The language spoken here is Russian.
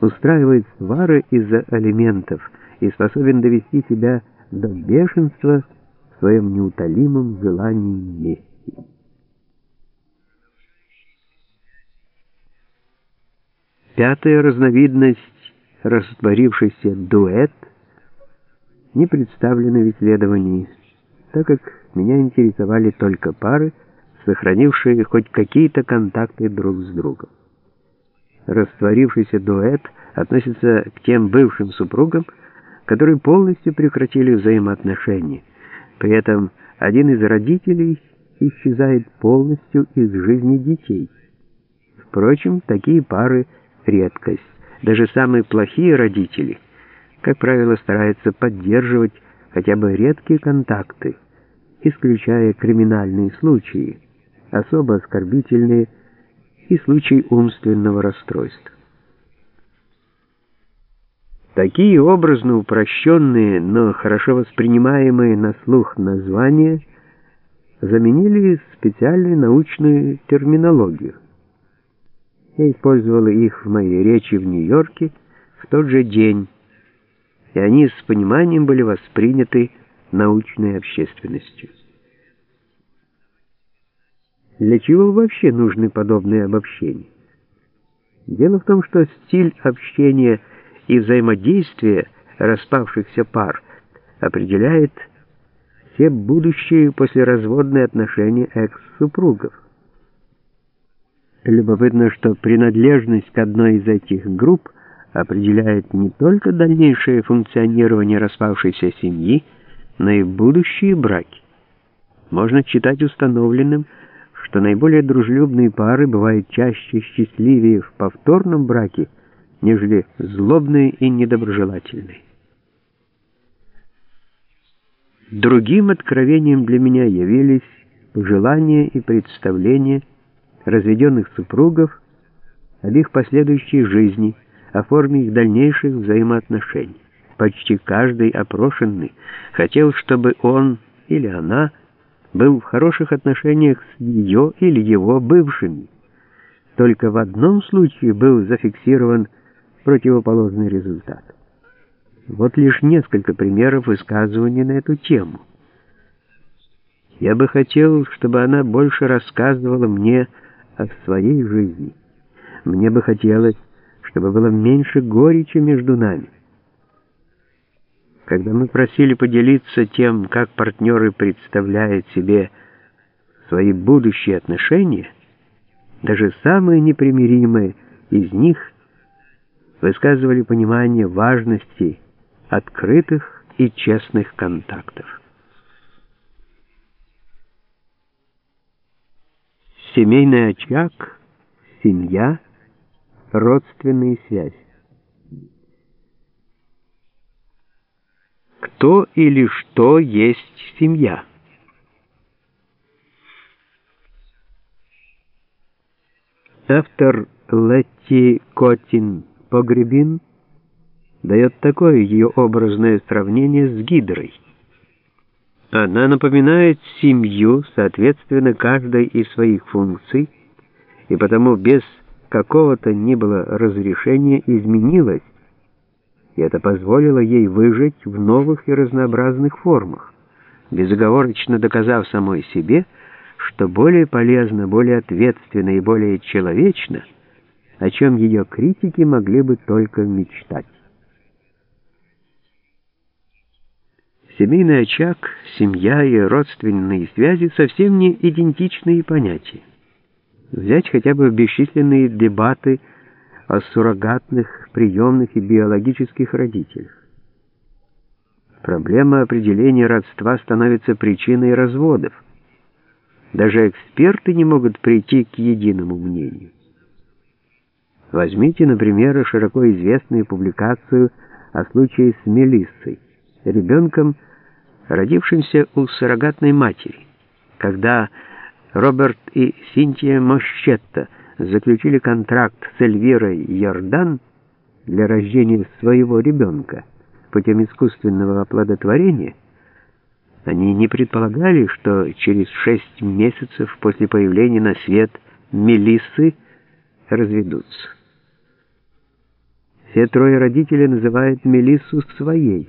устраивает свары из-за алиментов и способен довести себя до бешенства в своем неутолимом желании мести. Пятая разновидность, растворившийся дуэт, не представлена в исследовании, так как меня интересовали только пары, сохранившие хоть какие-то контакты друг с другом. Растворившийся дуэт относится к тем бывшим супругам, которые полностью прекратили взаимоотношения. При этом один из родителей исчезает полностью из жизни детей. Впрочем, такие пары – редкость. Даже самые плохие родители, как правило, стараются поддерживать хотя бы редкие контакты, исключая криминальные случаи, особо оскорбительные и случаи умственного расстройства. Такие образно упрощенные, но хорошо воспринимаемые на слух названия заменили специальную научную терминологию. Я использовала их в моей речи в Нью-Йорке в тот же день, и они с пониманием были восприняты научной общественностью. Для чего вообще нужны подобные обобщения? Дело в том, что стиль общения и взаимодействия распавшихся пар определяет все будущие послеразводные отношения экс-супругов. Любопытно, что принадлежность к одной из этих групп определяет не только дальнейшее функционирование распавшейся семьи, но и будущие браки. Можно считать установленным, что наиболее дружелюбные пары бывают чаще счастливее в повторном браке, нежели злобные и недоброжелательные. Другим откровением для меня явились пожелания и представления разведенных супругов об их последующей жизни, о форме их дальнейших взаимоотношений. Почти каждый опрошенный хотел, чтобы он или она был в хороших отношениях с ее или его бывшими. Только в одном случае был зафиксирован противоположный результат. Вот лишь несколько примеров высказываний на эту тему. Я бы хотел, чтобы она больше рассказывала мне о своей жизни. Мне бы хотелось, чтобы было меньше горечи между нами. Когда мы просили поделиться тем, как партнеры представляют себе свои будущие отношения, даже самые непримиримые из них высказывали понимание важности открытых и честных контактов. Семейный очаг, семья, родственные связи. Кто или что есть семья? Автор Летти Котин Погребин дает такое ее образное сравнение с гидрой. Она напоминает семью, соответственно, каждой из своих функций, и потому без какого-то ни было разрешения изменилась, и это позволило ей выжить в новых и разнообразных формах, безоговорочно доказав самой себе, что более полезно, более ответственно и более человечно, о чем ее критики могли бы только мечтать. Семейный очаг, семья и родственные связи совсем не идентичные понятия. Взять хотя бы бесчисленные дебаты о суррогатных, приемных и биологических родителях. Проблема определения родства становится причиной разводов. Даже эксперты не могут прийти к единому мнению. Возьмите, например, широко известную публикацию о случае с Мелиссой, ребенком, родившимся у суррогатной матери, когда Роберт и Синтия Мощетта – заключили контракт с Эльвирой Йордан для рождения своего ребенка путем искусственного оплодотворения, они не предполагали, что через шесть месяцев после появления на свет Мелиссы разведутся. Все трое родителей называют Мелиссу своей.